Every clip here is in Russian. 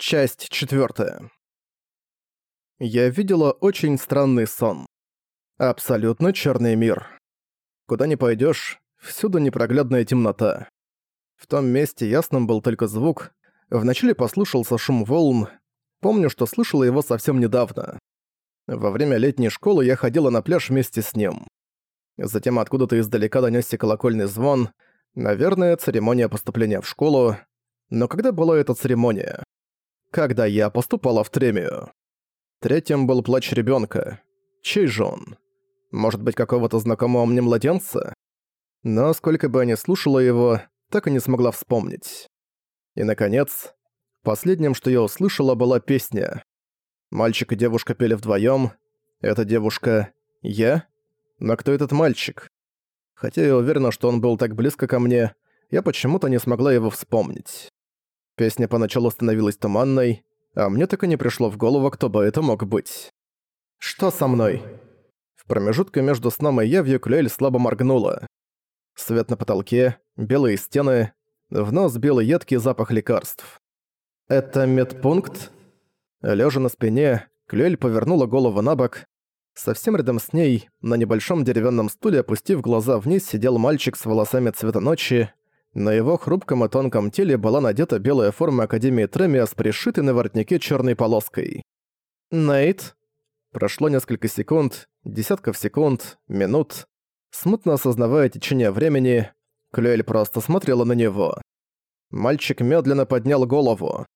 Часть четвертая. Я видела очень странный сон. Абсолютно черный мир. Куда ни пойдешь, всюду непроглядная темнота. В том месте ясным был только звук. Вначале послушался шум волн. Помню, что слышала его совсем недавно. Во время летней школы я ходила на пляж вместе с ним. Затем откуда-то издалека донёсся колокольный звон. Наверное, церемония поступления в школу. Но когда была эта церемония? Когда я поступала в Тремию. Третьим был плач ребенка. Чей же он? Может быть, какого-то знакомого мне младенца? Но сколько бы я ни слушала его, так и не смогла вспомнить. И, наконец, последним, что я услышала, была песня. Мальчик и девушка пели вдвоем. Эта девушка — я? Но кто этот мальчик? Хотя я уверена, что он был так близко ко мне, я почему-то не смогла его вспомнить. Песня поначалу становилась туманной, а мне так и не пришло в голову, кто бы это мог быть. «Что со мной?» В промежутке между сном и явью Клюэль слабо моргнула. Свет на потолке, белые стены, в нос белый едкий запах лекарств. «Это медпункт?» Лежа на спине, Клюэль повернула голову на бок. Совсем рядом с ней, на небольшом деревянном стуле, опустив глаза вниз, сидел мальчик с волосами цвета ночи, на его хрупком и тонком теле была надета белая форма Академии Тремия с пришитой на воротнике черной полоской. «Нейт?» Прошло несколько секунд, десятков секунд, минут. Смутно осознавая течение времени, Клюэль просто смотрела на него. Мальчик медленно поднял голову.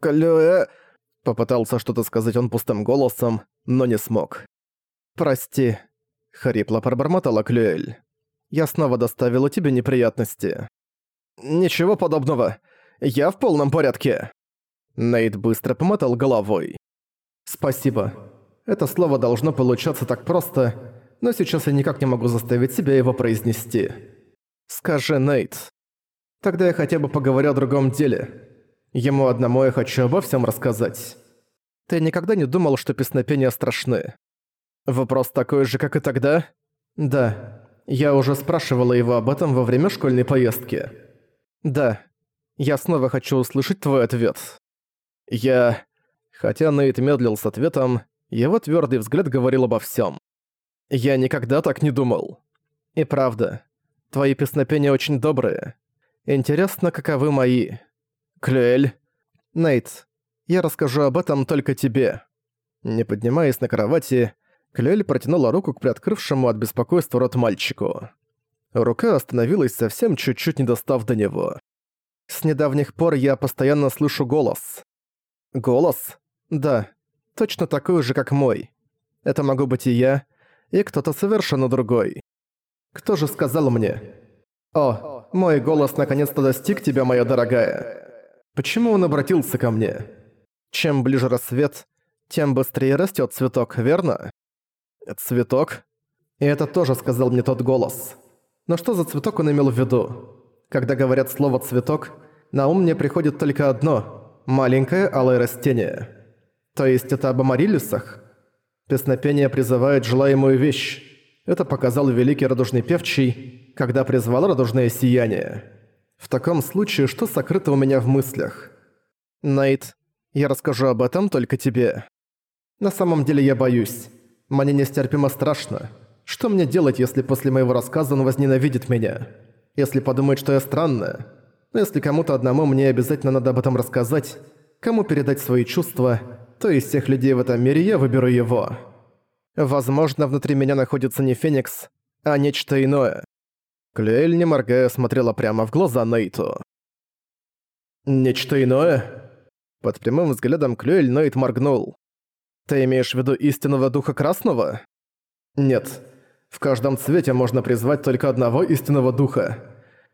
«Клюэ...» Попытался что-то сказать он пустым голосом, но не смог. «Прости», — хрипло пробормотала Клюэль я снова доставила тебе неприятности». «Ничего подобного. Я в полном порядке». Нейт быстро помотал головой. «Спасибо. Это слово должно получаться так просто, но сейчас я никак не могу заставить себя его произнести. Скажи, Нейт. Тогда я хотя бы поговорю о другом деле. Ему одному я хочу обо всем рассказать. Ты никогда не думал, что песнопения страшны? Вопрос такой же, как и тогда? Да. Я уже спрашивала его об этом во время школьной поездки. Да, я снова хочу услышать твой ответ. Я... Хотя Нейт медлил с ответом, его твердый взгляд говорил обо всем. Я никогда так не думал. И правда, твои песнопения очень добрые. Интересно, каковы мои. Клюэль. Нейт, я расскажу об этом только тебе. Не поднимаясь на кровати, Клюэль протянула руку к приоткрывшему от беспокойства рот мальчику. Рука остановилась совсем чуть-чуть не достав до него. «С недавних пор я постоянно слышу голос». «Голос? Да, точно такой же, как мой. Это могу быть и я, и кто-то совершенно другой. Кто же сказал мне? О, мой голос наконец-то достиг тебя, моя дорогая. Почему он обратился ко мне? Чем ближе рассвет, тем быстрее растет цветок, верно? «Цветок?» И это тоже сказал мне тот голос. Но что за цветок он имел в виду? Когда говорят слово «цветок», на ум мне приходит только одно – маленькое алое растение. То есть это об амарилисах? Песнопение призывает желаемую вещь. Это показал великий радужный певчий, когда призвал радужное сияние. В таком случае, что сокрыто у меня в мыслях? Найт, я расскажу об этом только тебе. На самом деле я боюсь. Мне нестерпимо страшно. Что мне делать, если после моего рассказа он возненавидит меня? Если подумает, что я странная? Если кому-то одному мне обязательно надо об этом рассказать, кому передать свои чувства, то из всех людей в этом мире я выберу его. Возможно, внутри меня находится не Феникс, а нечто иное. Клюэль, не моргая, смотрела прямо в глаза Нейту. «Нечто иное?» Под прямым взглядом Клюэль Нейт моргнул. Ты имеешь в виду истинного духа красного? Нет. В каждом цвете можно призвать только одного истинного духа.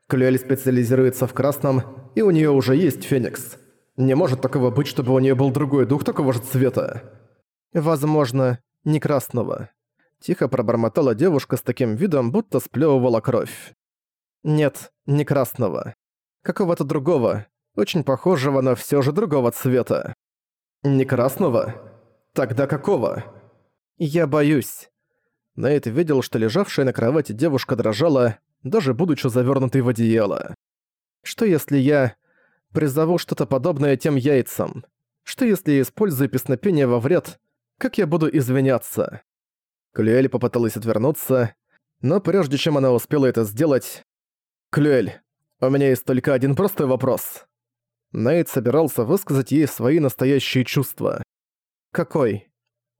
Клюэль специализируется в красном, и у нее уже есть Феникс. Не может такого быть, чтобы у нее был другой дух такого же цвета. Возможно, не красного. Тихо пробормотала девушка с таким видом, будто сплёвывала кровь. Нет, не красного. Какого-то другого, очень похожего, но все же другого цвета. Не красного? «Тогда какого?» «Я боюсь». Нейт видел, что лежавшая на кровати девушка дрожала, даже будучи завернутой в одеяло. «Что если я Призову что-то подобное тем яйцам. Что если я использую песнопение во вред? Как я буду извиняться?» Клюэль попыталась отвернуться, но прежде чем она успела это сделать... «Клюэль, у меня есть только один простой вопрос». Нейт собирался высказать ей свои настоящие чувства. «Какой?»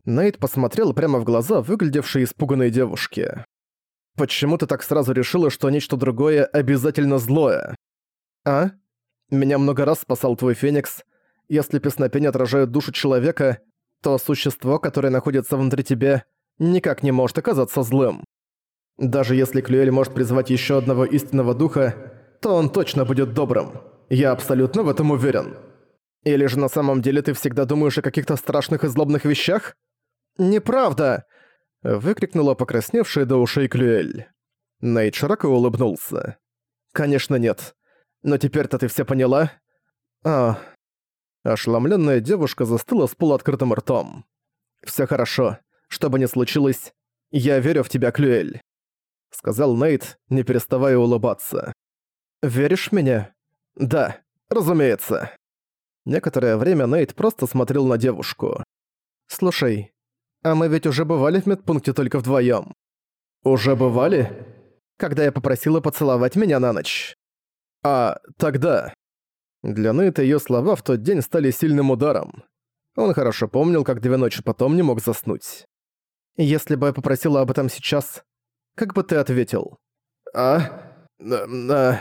Нейт посмотрел прямо в глаза выглядевшей испуганной девушке. «Почему ты так сразу решила, что нечто другое обязательно злое?» «А? Меня много раз спасал твой Феникс. Если песнопения отражают душу человека, то существо, которое находится внутри тебя, никак не может оказаться злым. Даже если Клюэль может призвать еще одного истинного духа, то он точно будет добрым. Я абсолютно в этом уверен. Или же на самом деле ты всегда думаешь о каких-то страшных и злобных вещах? «Неправда!» — выкрикнула покрасневшая до ушей Клюэль. Нейт широко улыбнулся. «Конечно нет. Но теперь-то ты все поняла?» «А...» Ошеломленная девушка застыла с полуоткрытым ртом. Все хорошо. Что бы ни случилось, я верю в тебя, Клюэль», — сказал Нейт, не переставая улыбаться. «Веришь в меня?» «Да, разумеется». Некоторое время Нейт просто смотрел на девушку. «Слушай, а мы ведь уже бывали в медпункте только вдвоём». «Уже бывали?» «Когда я попросила поцеловать меня на ночь». «А, тогда...» Для Нейта её слова в тот день стали сильным ударом. Он хорошо помнил, как две ночи потом не мог заснуть. «Если бы я попросила об этом сейчас, как бы ты ответил?» «А? А?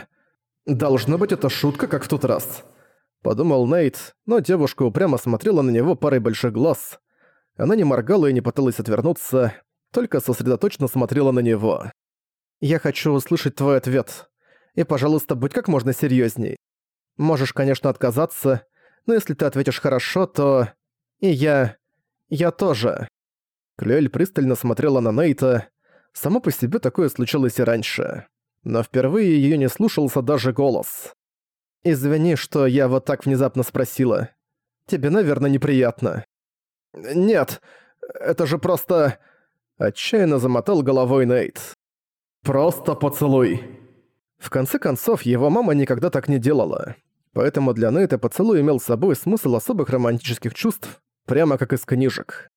Должно быть, это шутка, как в тот раз». Подумал Нейт, но девушка упрямо смотрела на него парой больших глаз. Она не моргала и не пыталась отвернуться, только сосредоточенно смотрела на него. «Я хочу услышать твой ответ. И, пожалуйста, будь как можно серьезней. Можешь, конечно, отказаться, но если ты ответишь хорошо, то... И я... я тоже». Клюэль пристально смотрела на Нейта. Само по себе такое случалось и раньше. Но впервые её не слушался даже голос. «Извини, что я вот так внезапно спросила. Тебе, наверное, неприятно». «Нет, это же просто...» Отчаянно замотал головой Нейт. «Просто поцелуй». В конце концов, его мама никогда так не делала. Поэтому для Нейта поцелуй имел с собой смысл особых романтических чувств, прямо как из книжек.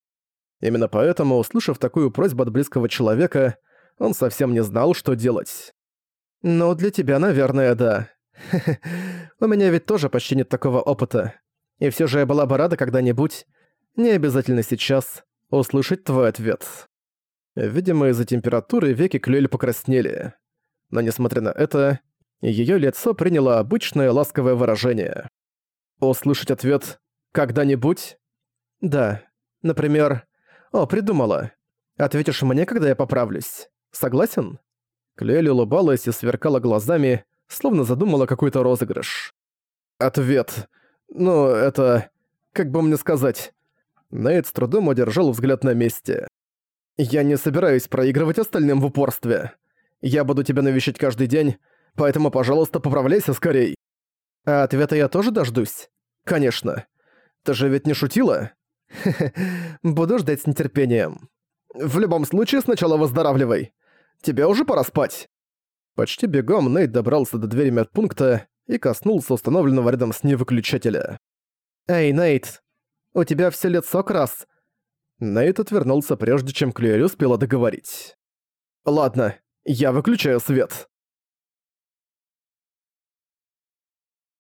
Именно поэтому, услышав такую просьбу от близкого человека, он совсем не знал, что делать. «Ну, для тебя, наверное, да. У меня ведь тоже почти нет такого опыта. И все же я была бы рада когда-нибудь, не обязательно сейчас, услышать твой ответ». Видимо, из-за температуры веки Клюэль покраснели. Но несмотря на это, её лицо приняло обычное ласковое выражение. «Услышать ответ «когда-нибудь»?» «Да. Например, «О, придумала. Ответишь мне, когда я поправлюсь. Согласен?» Клюэль улыбалась и сверкала глазами, словно задумала какой-то розыгрыш. «Ответ. Ну, это... Как бы мне сказать...» Нейт с трудом удержал взгляд на месте. «Я не собираюсь проигрывать остальным в упорстве. Я буду тебя навещать каждый день, поэтому, пожалуйста, поправляйся скорей». «А ответа я тоже дождусь?» «Конечно. Ты же ведь не шутила?» Буду ждать с нетерпением. В любом случае, сначала выздоравливай. Тебе уже пора спать. Почти бегом Нейт добрался до двери медпункта и коснулся установленного рядом с ней выключателя. «Эй, Нейт, у тебя все лицо крас!» Нейт отвернулся, прежде чем Клюэль успела договорить. «Ладно, я выключаю свет».